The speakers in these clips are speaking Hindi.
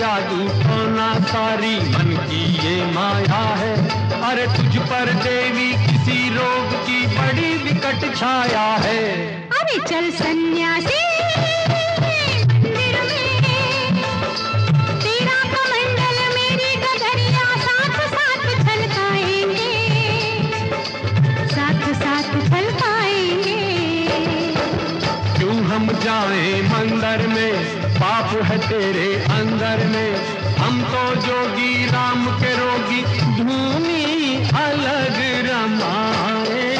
जादू टोना सारी मन की ये माया है। अरे तुझ पर देवी किसी रोग की बड़ी विकट छाया है। अरे चल सन्यासी जाए मंदिर में? पाप है तेरे अंदर में। हम तो जोगी राम के रोगी धूनी अलग रमाएँगे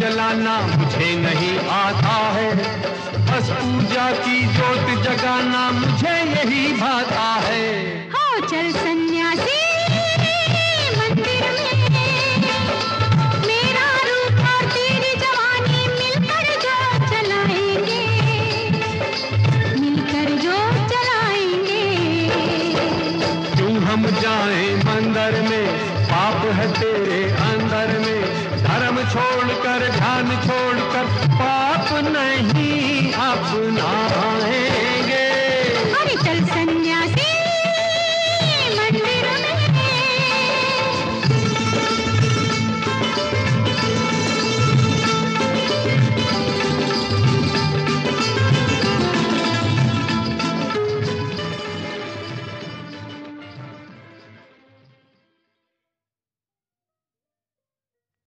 जलाना मुझे नहीं आता है। बस पूजा की जोत जगाना मुझे यही भाता है। हो चल सन्यासी मंदिर में। मेरा रूप और तेरी जवानी मिलकर जो चलाएँगे मिलकर जो चलाएँगे। क्यों हम जाए मंदिर में? पाप है तेरे अंदर में। Thank.